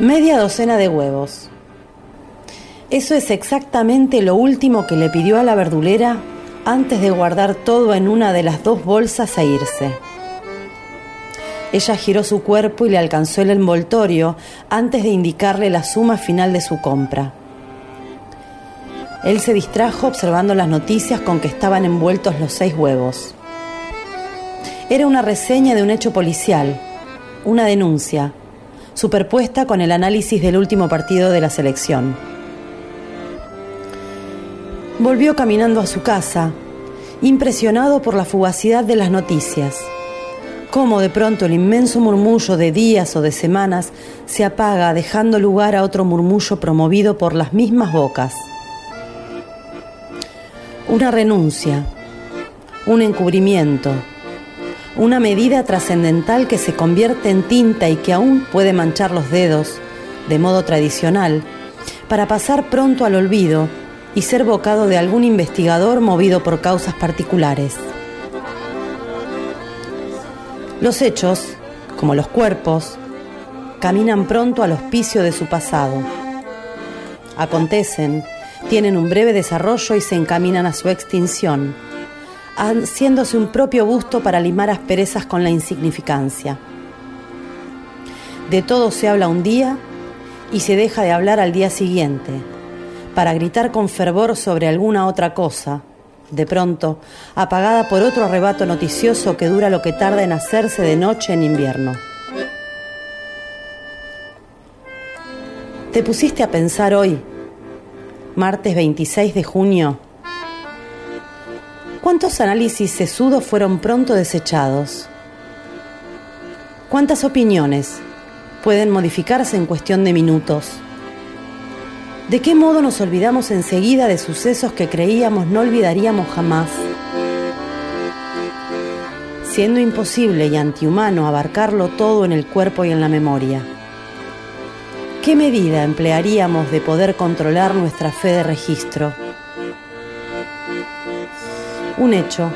Media docena de huevos. Eso es exactamente lo último que le pidió a la verdulera antes de guardar todo en una de las dos bolsas e irse. Ella giró su cuerpo y le alcanzó el envoltorio antes de indicarle la suma final de su compra. Él se distrajo observando las noticias con que estaban envueltos los seis huevos. Era una reseña de un hecho policial, una denuncia, superpuesta con el análisis del último partido de la selección. Volvió caminando a su casa, impresionado por la fugacidad de las noticias cómo de pronto el inmenso murmullo de días o de semanas se apaga dejando lugar a otro murmullo promovido por las mismas bocas. Una renuncia, un encubrimiento, una medida trascendental que se convierte en tinta y que aún puede manchar los dedos, de modo tradicional, para pasar pronto al olvido y ser bocado de algún investigador movido por causas particulares. Los hechos, como los cuerpos, caminan pronto al hospicio de su pasado. Acontecen, tienen un breve desarrollo y se encaminan a su extinción, haciéndose un propio busto para limar asperezas con la insignificancia. De todo se habla un día y se deja de hablar al día siguiente, para gritar con fervor sobre alguna otra cosa, de pronto, apagada por otro arrebato noticioso que dura lo que tarda en hacerse de noche en invierno. ¿Te pusiste a pensar hoy, martes 26 de junio? ¿Cuántos análisis sesudos fueron pronto desechados? ¿Cuántas opiniones pueden modificarse en cuestión de minutos? ¿De qué modo nos olvidamos enseguida de sucesos que creíamos no olvidaríamos jamás? Siendo imposible y antihumano abarcarlo todo en el cuerpo y en la memoria. ¿Qué medida emplearíamos de poder controlar nuestra fe de registro? Un hecho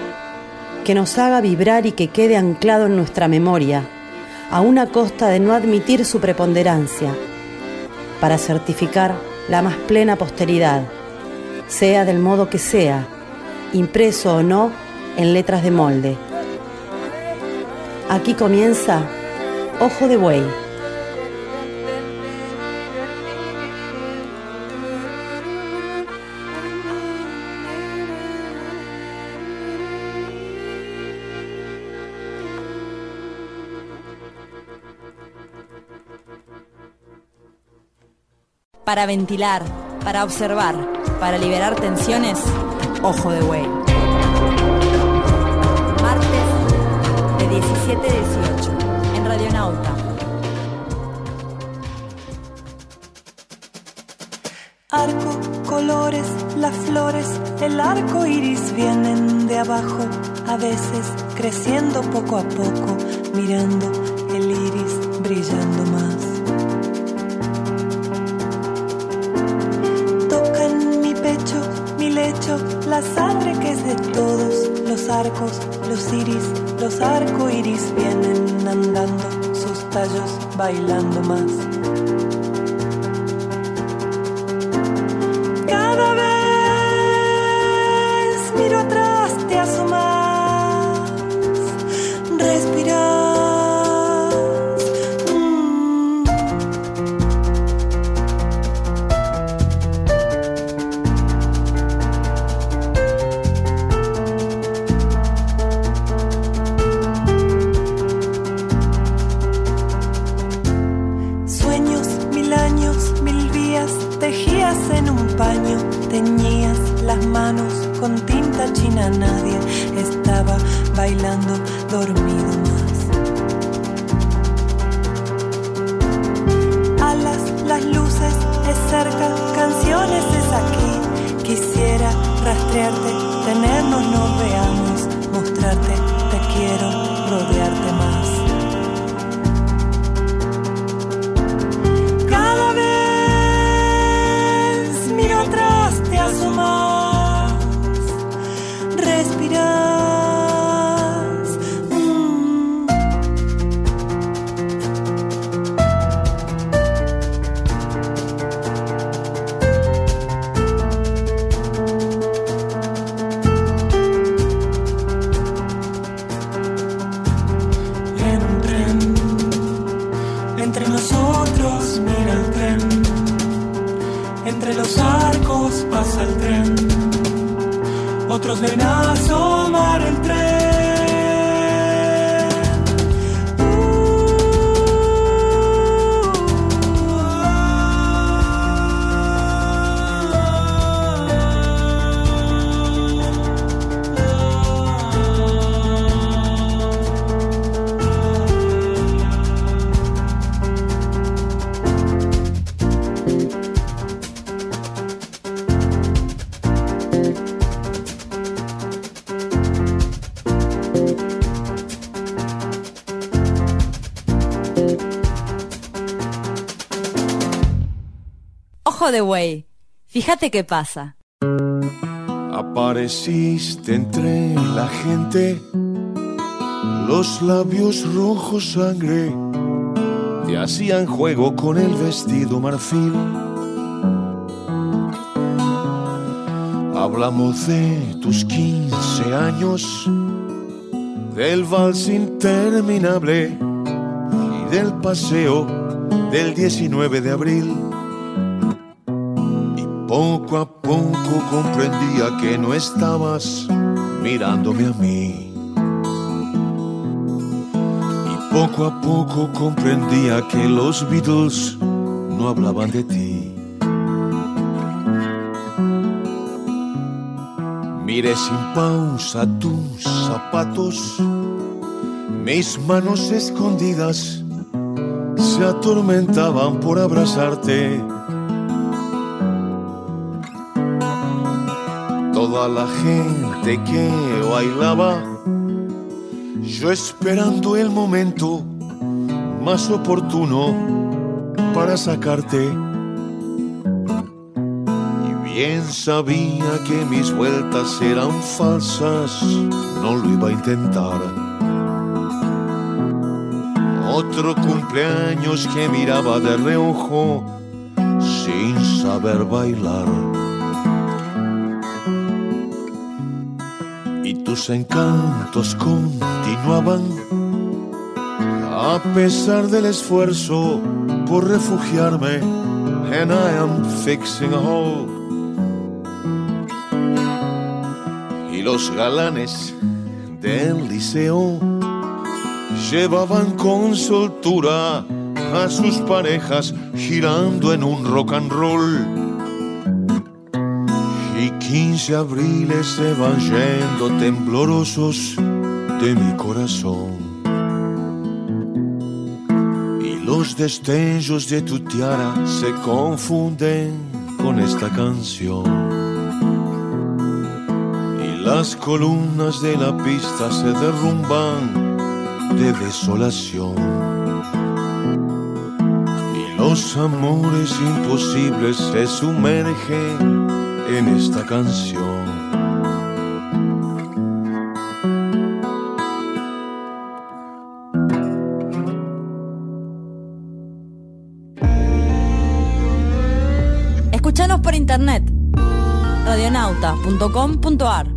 que nos haga vibrar y que quede anclado en nuestra memoria, a una costa de no admitir su preponderancia, para certificar la más plena posteridad, sea del modo que sea, impreso o no en letras de molde. Aquí comienza Ojo de Buey. Para ventilar, para observar, para liberar tensiones, ojo de buey. Martes de 17 a 18 en Radionauta. Arco, colores, las flores, el arco iris vienen de abajo, a veces creciendo poco a poco, mirando el iris brillando más. La sangre que es de todos, los arcos, los iris, los arco iris vienen andando, sus tallos bailando más. Entre los arcos pasa el tren, otros ven a asomar el tren. De Way. Fíjate qué pasa. Apareciste entre la gente, los labios rojos sangre te hacían juego con el vestido marfil. Hablamos de tus 15 años, del vals interminable y del paseo del 19 de abril. Poco a poco comprendía que no estabas mirándome a mí. Y poco a poco comprendía que los Beatles no hablaban de ti. Miré sin pausa tus zapatos, mis manos escondidas se atormentaban por abrazarte toda la gente que bailaba, yo esperando el momento más oportuno para sacarte. Y bien sabía que mis vueltas eran falsas, no lo iba a intentar. Otro cumpleaños que miraba de reojo sin saber bailar. Tus encantos continuaban. A pesar del esfuerzo por refugiarme and I am fixing a hole. Y los galanes del liceo llevaban con soltura a sus parejas girando en un rock and roll 15 abriles se van yendo temblorosos de mi corazón. Y los destellos de tu tiara se confunden con esta canción. Y las columnas de la pista se derrumban de desolación. Y los amores imposibles se sumergen en esta canción. Escúchanos por internet radionauta.com.ar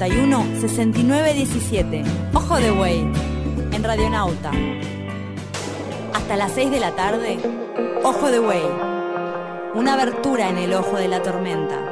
451-6917. Ojo de Güey, en Radionauta. Hasta las 6 de la tarde, Ojo de Güey. Una abertura en el ojo de la tormenta.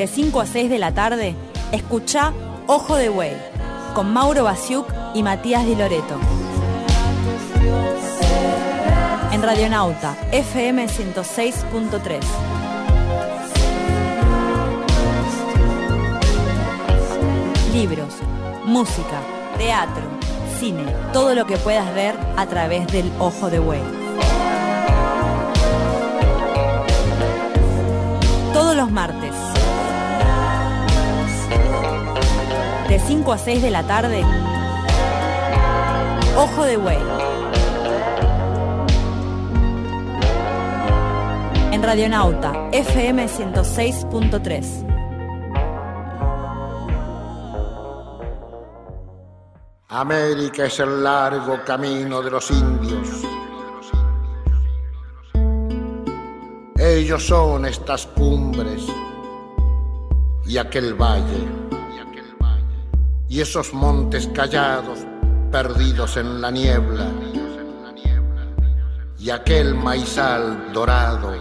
De 5 a 6 de la tarde, escucha Ojo de Buey, con Mauro Basiuk y Matías Di Loreto. En Radionauta, FM 106.3. Libros, música, teatro, cine, todo lo que puedas ver a través del Ojo de Buey. Todos los martes, 5 a 6 de la tarde, Ojo de Buey. En Radionauta, FM 106.3. América es el largo camino de los indios. Ellos son estas cumbres y aquel valle y esos montes callados perdidos en la niebla y aquel maizal dorado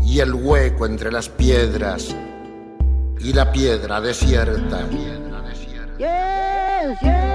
y el hueco entre las piedras y la piedra desierta. Desde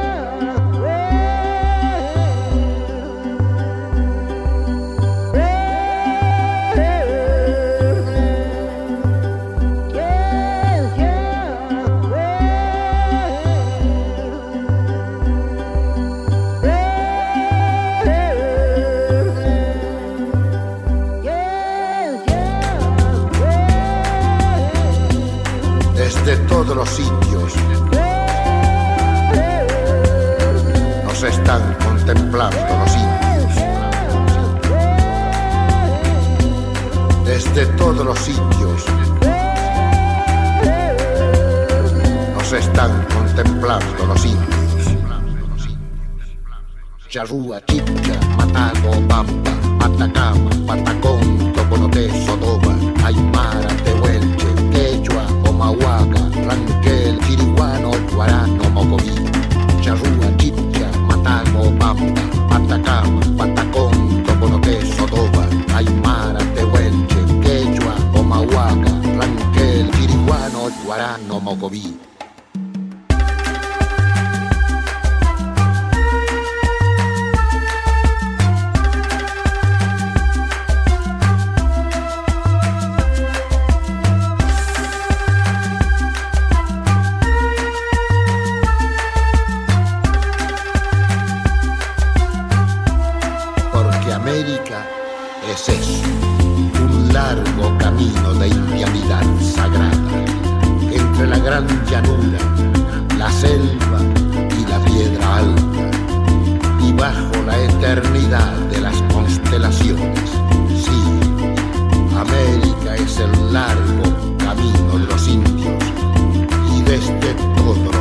todos los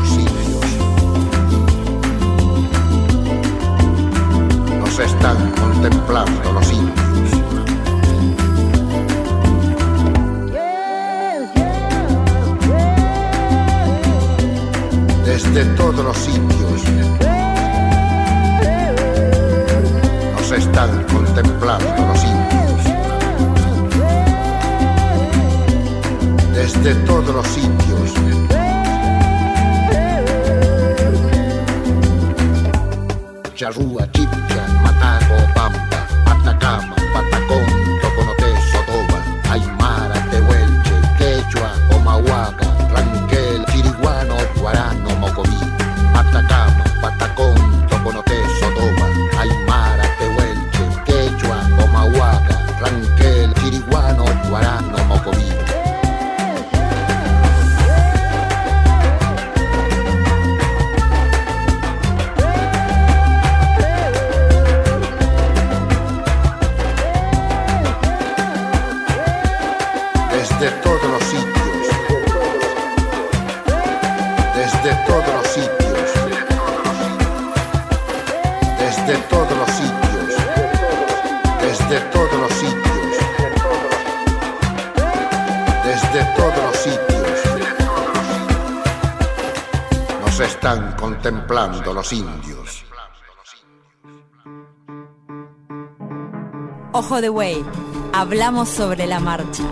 nos están contemplando los indios. Desde todos los sitios nos están contemplando los indios. Desde todos los sitios Rua Típica, Matango, Pampa, Atacama, Patacón. Indios. Ojo de Buey, Hablamos sobre la marcha.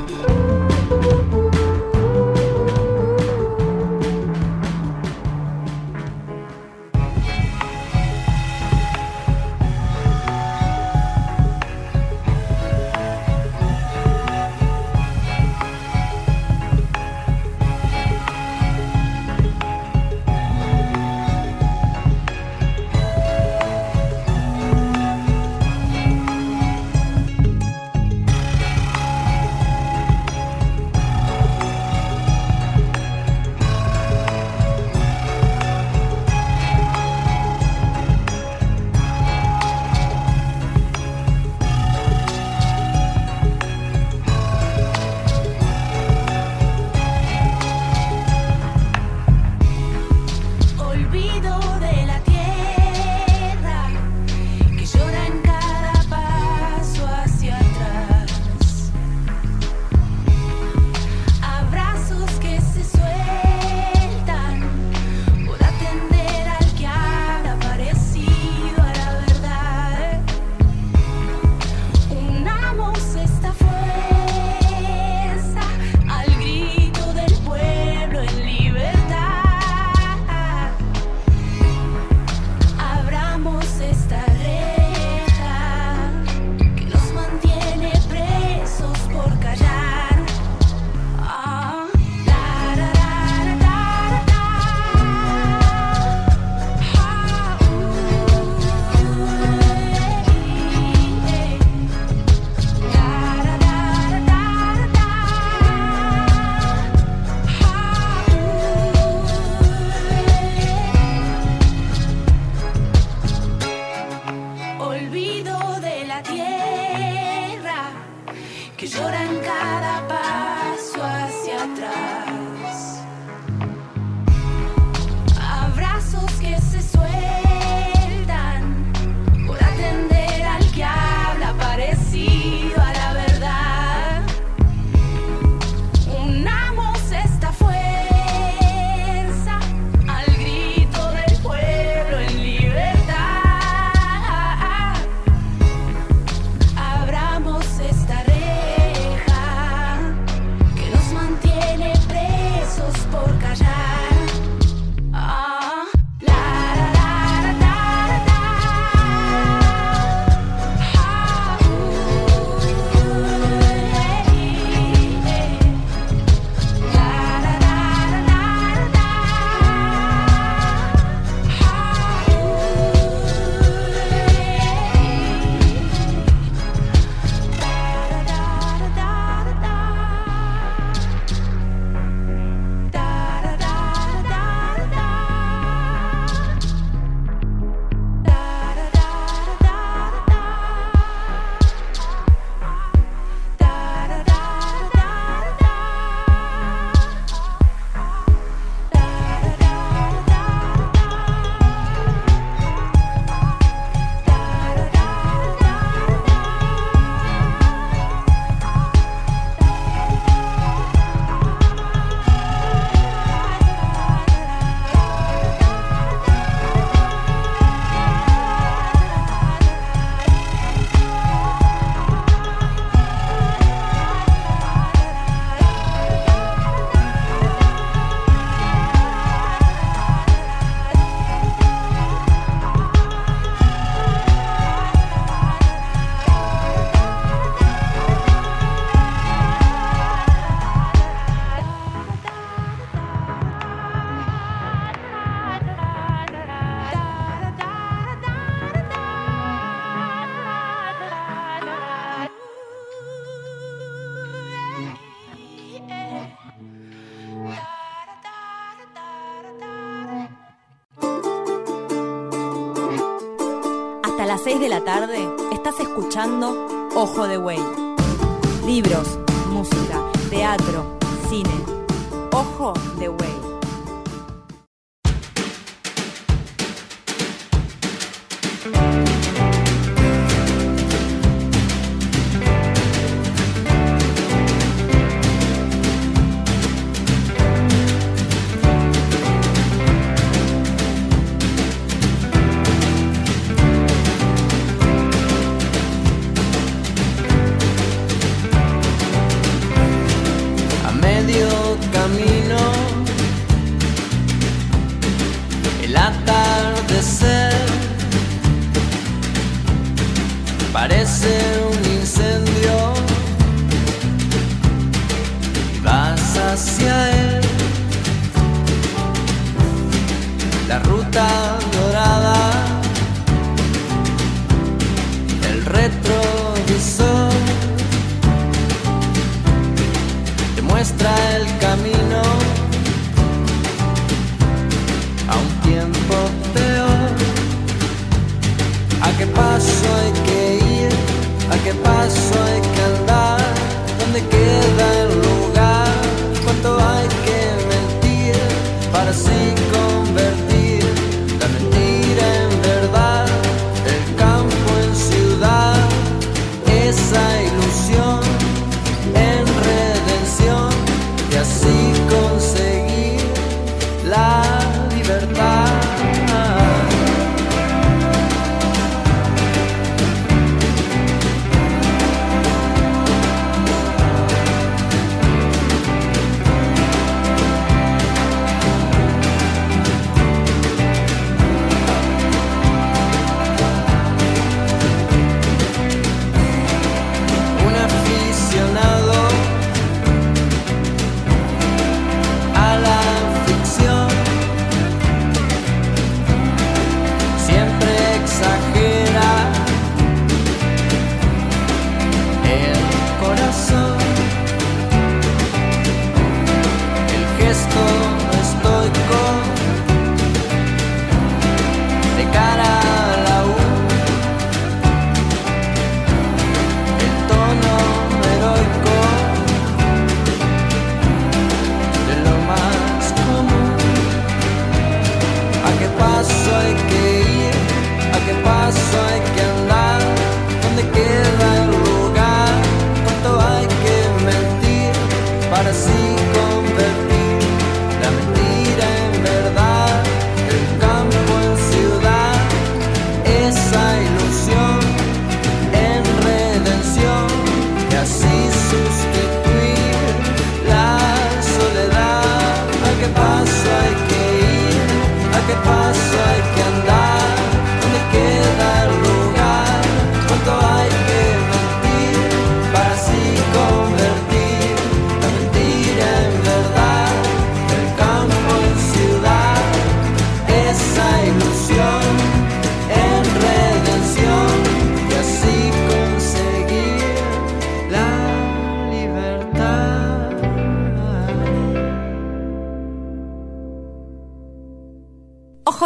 La tarde estás escuchando Ojo de Güey. Libros, música, teatro, cine. Ojo de Güey. Para así convertir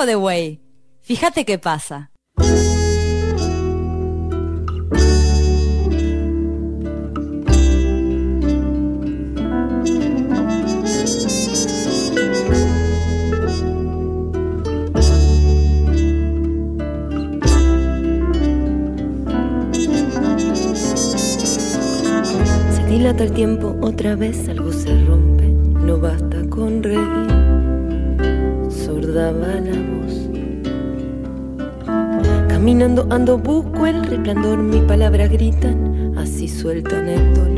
Ojo de buey. Fíjate qué pasa. Se dilata el tiempo, otra vez algo se rompe. No basta con reír. Va la voz. Caminando ando, busco el resplandor. Mis palabras gritan, así sueltan el dolor.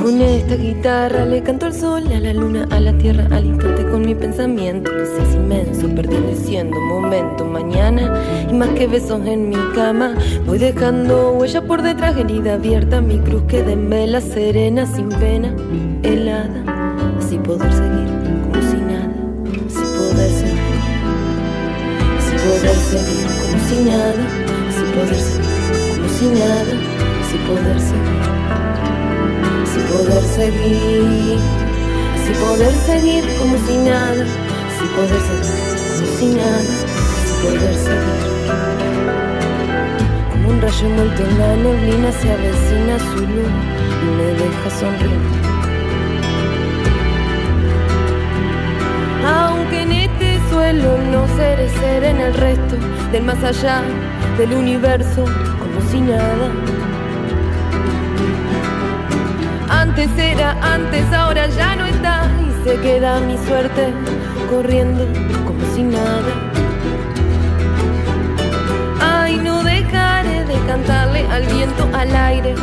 Con esta guitarra le canto al sol, a la luna, a la tierra, al instante con mi pensamiento que es inmenso, perteneciendo momento mañana y más que besos en mi cama, voy dejando huella por detrás, herida abierta, mi cruz que de vela serena, sin pena, helada, así poder seguir como si nada, así poder seguir, así poder seguir como si nada, así poder seguir como si nada, así poder seguir así poder seguir, así poder seguir como si nada, así poder seguir como si nada, así poder seguir. Como un rayo envuelto en la neblina se avecina su luz y me deja sonreír. Del más allá del universo como si nada. Antes era antes, ahora ya no está y se queda mi suerte corriendo como si nada. Ay, no dejaré de cantarle al viento, al aire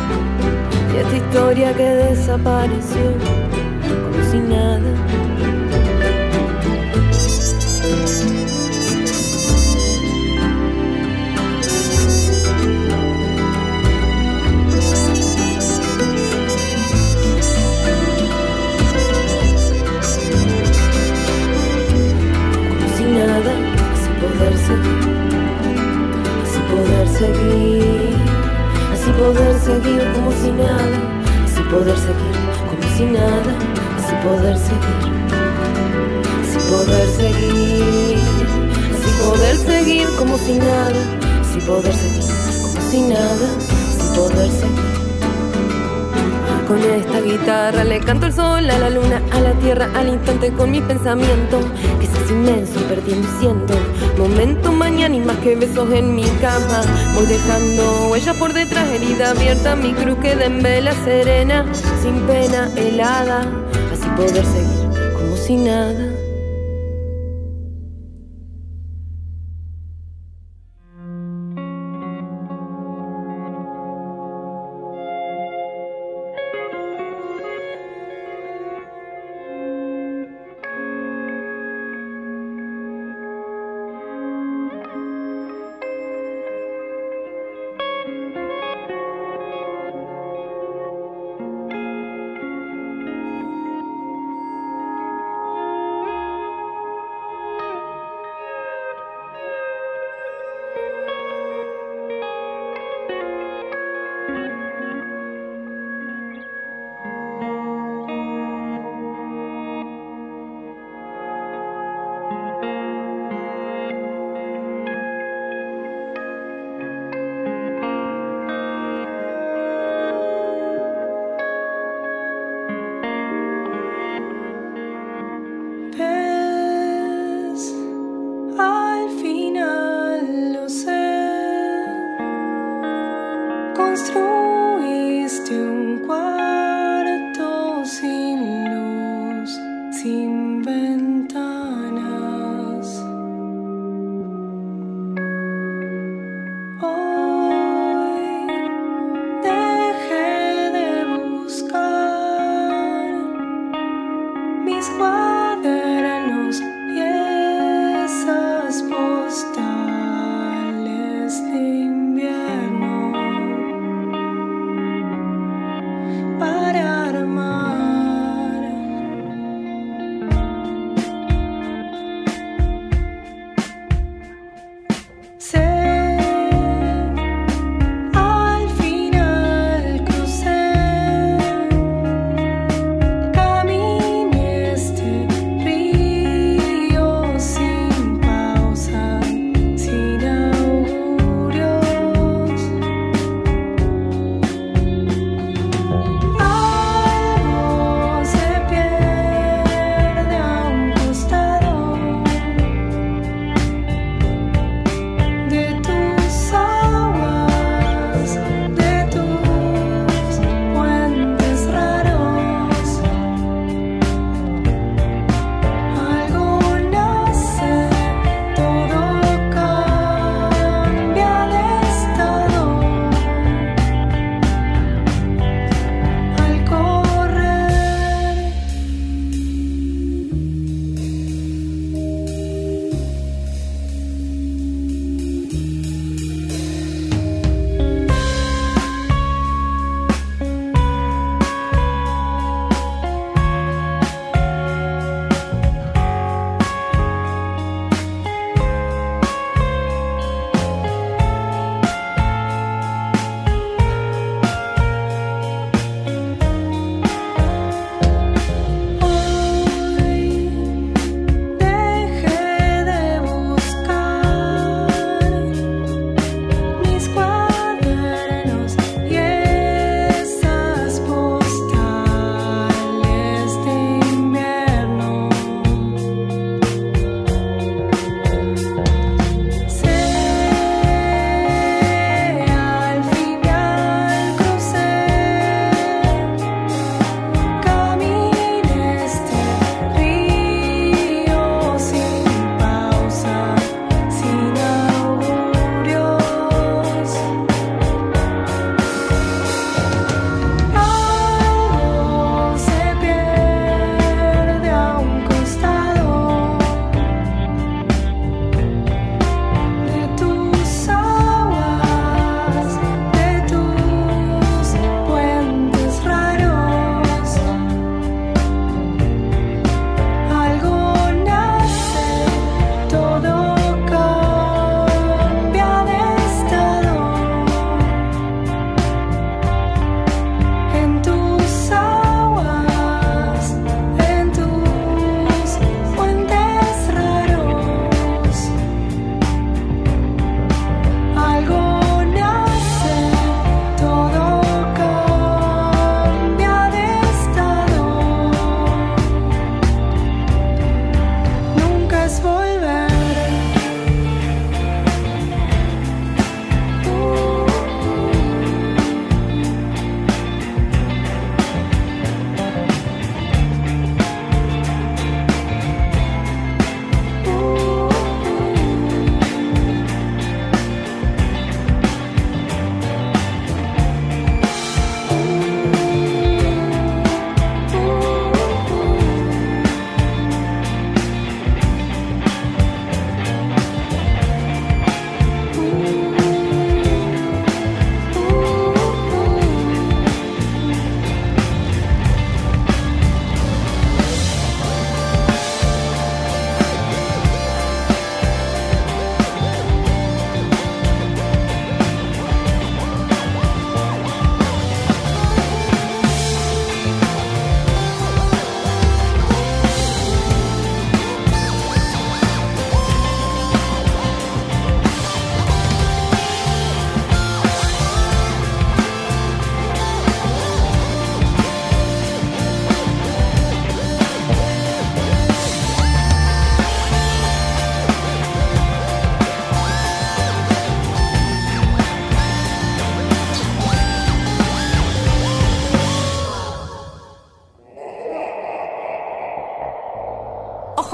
y esta historia que desapareció como si nada. Así poder seguir, así poder seguir como si nada, así poder seguir como si nada, así poder seguir, así poder seguir, así poder seguir como si nada, así poder seguir como si nada, así poder seguir. Con esta guitarra le canto el sol, a la luna, a la tierra, al instante con mi pensamiento que se hace inmenso, perdiendo siendo momento mañana y más que besos en mi cama. Voy dejando huella por detrás, herida abierta, mi cruz queda en vela serena, sin pena, helada, así poder seguir como si nada.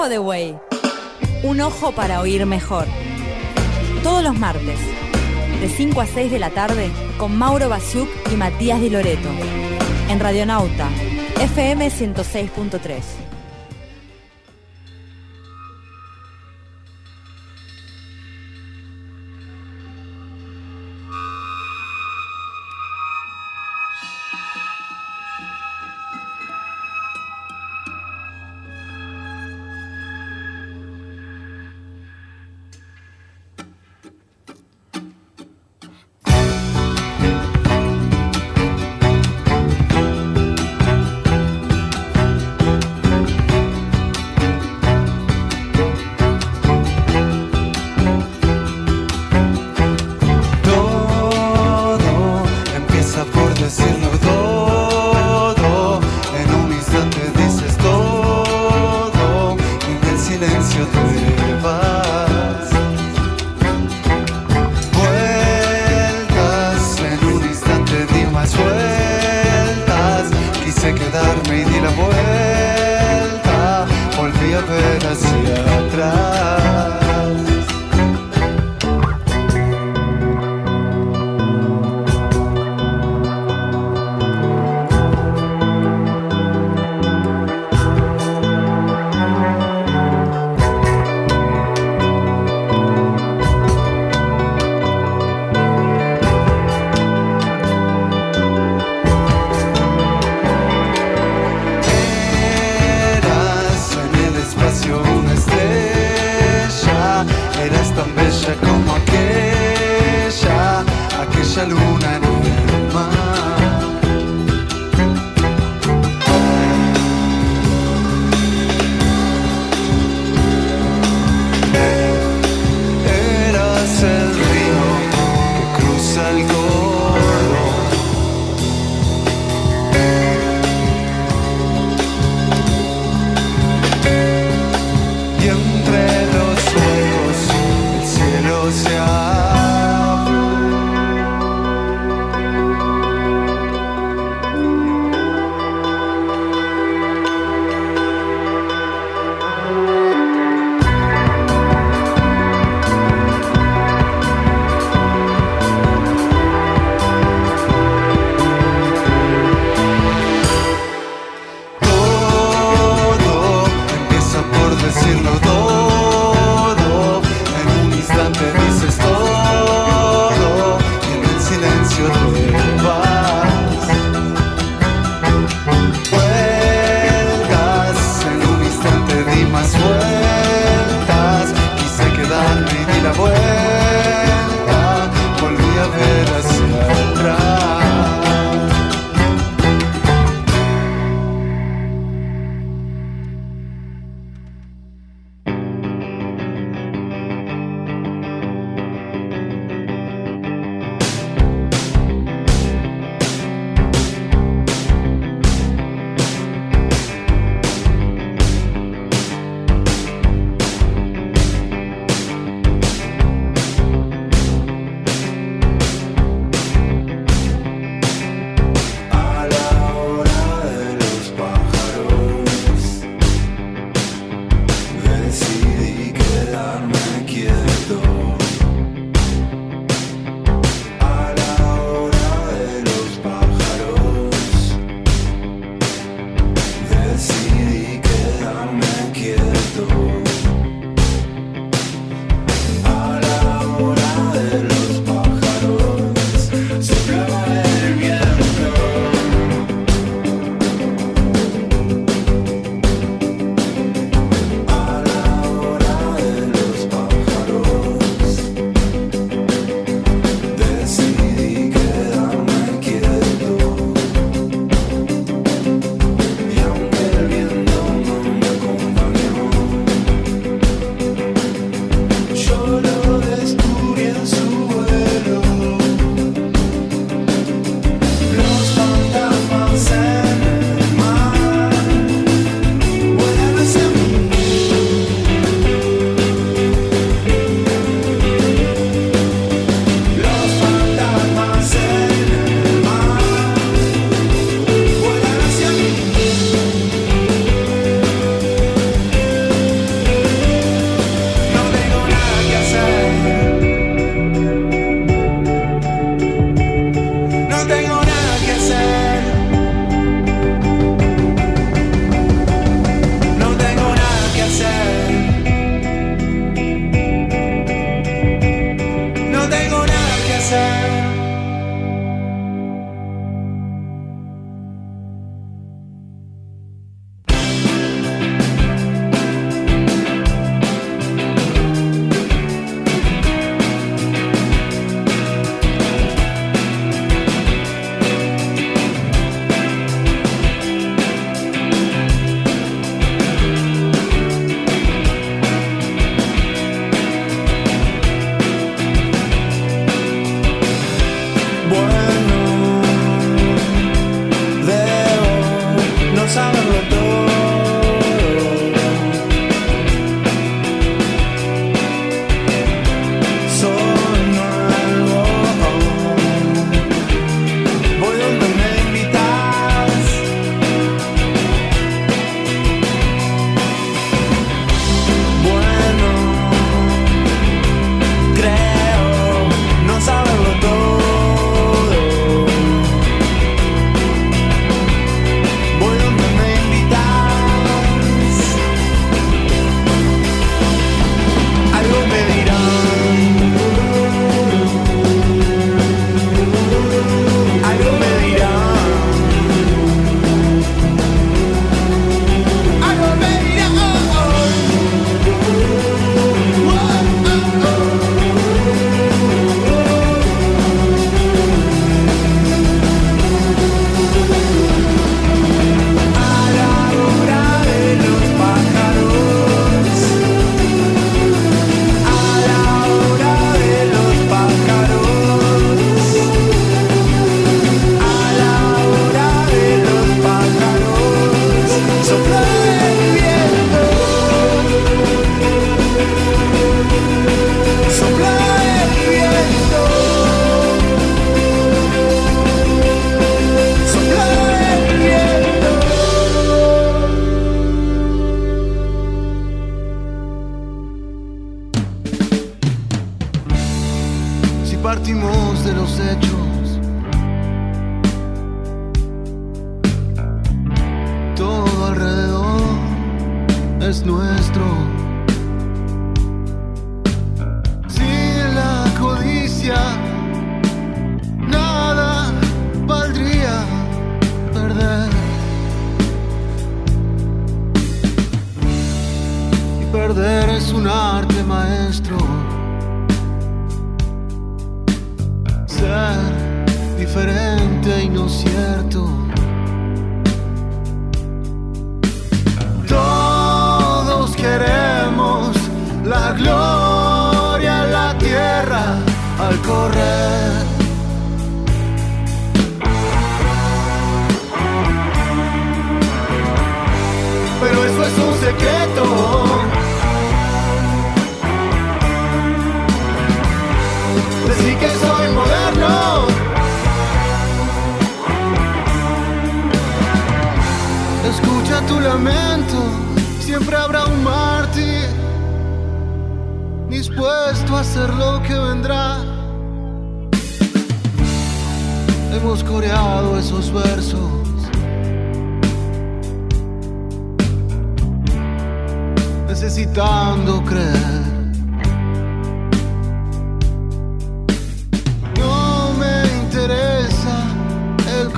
Ojo de. Un ojo para oír mejor. Todos los martes, de 5 a 6 de la tarde, con Mauro Basiuk y Matías Di Loreto. En Radionauta, FM 106.3.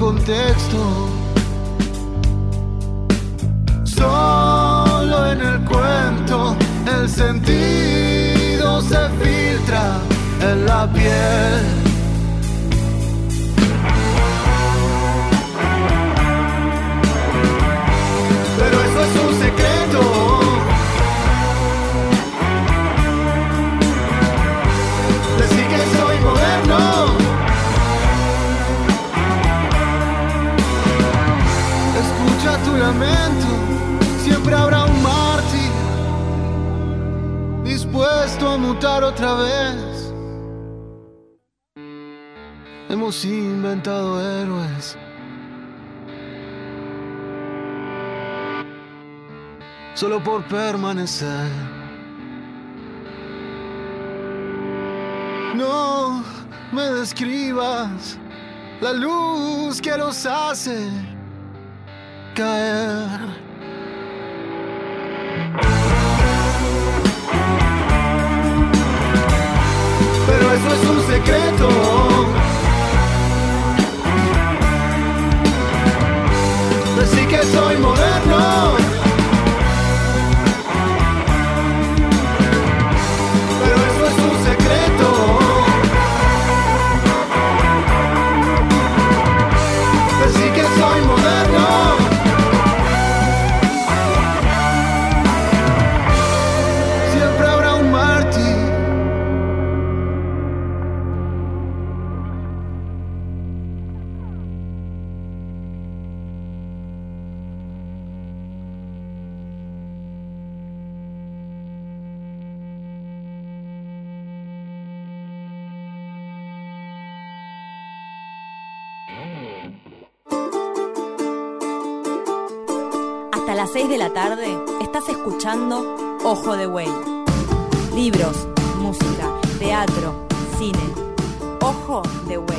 contexto. Solo en el cuento el sentido se filtra en la piel. otra vez. Hemos inventado héroes. Solo por permanecer. No me describas la luz que los hace caer. eso es un secreto. Así que soy moderno. las 6 de la tarde estás escuchando Ojo de Güey. Libros, música, teatro, cine. Ojo de Güey.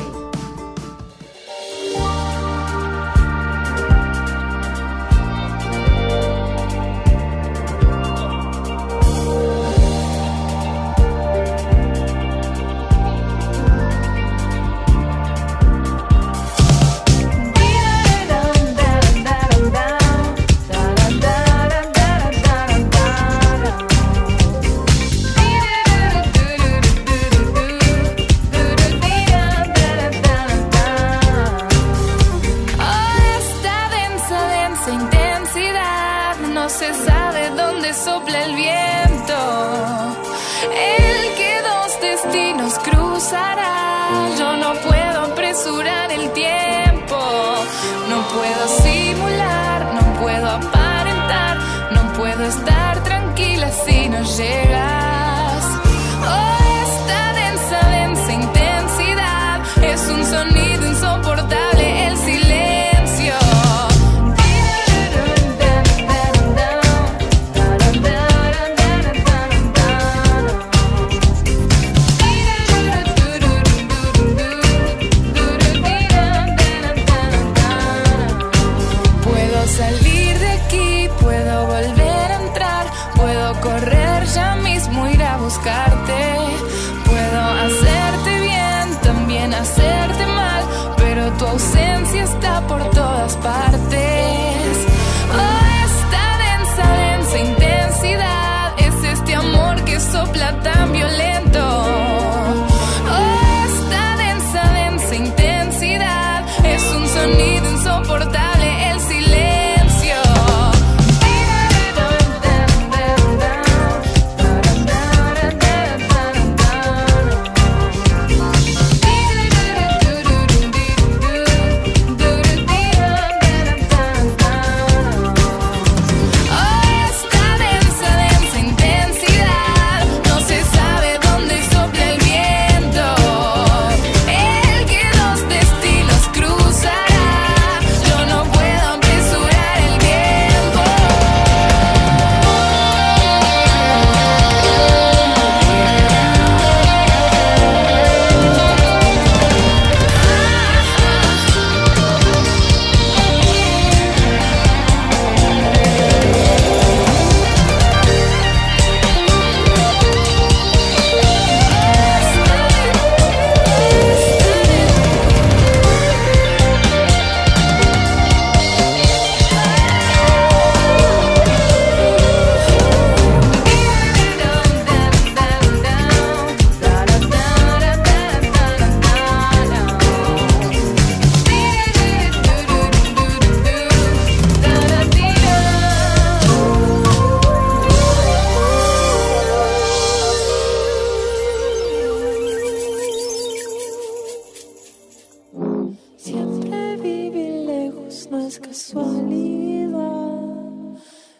está por todas partes.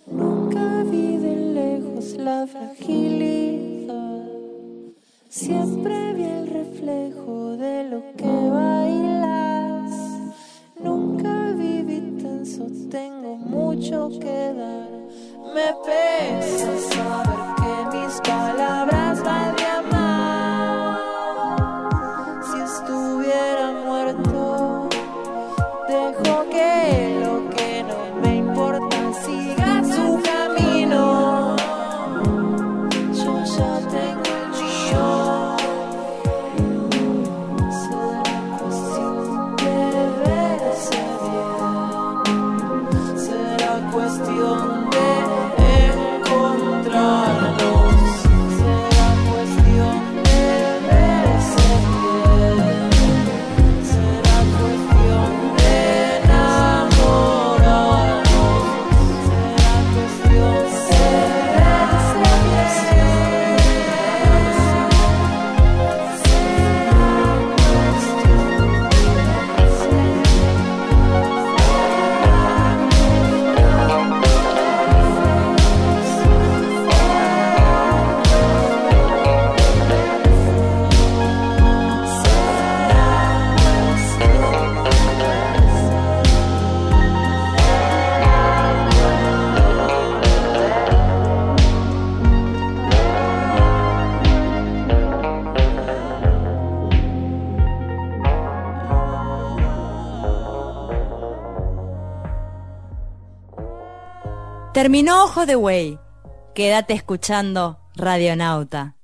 Nunca vi de lejos la fragilidad. Siempre vi el reflejo de lo que bailas. Nunca viví tenso, tengo mucho que dar. Me pesa saber que mis palabras. Terminó Ojo de Güey. Quédate escuchando Radionauta.